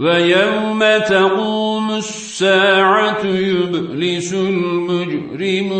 ويوم تقوم الساعة يبلس المجرمون.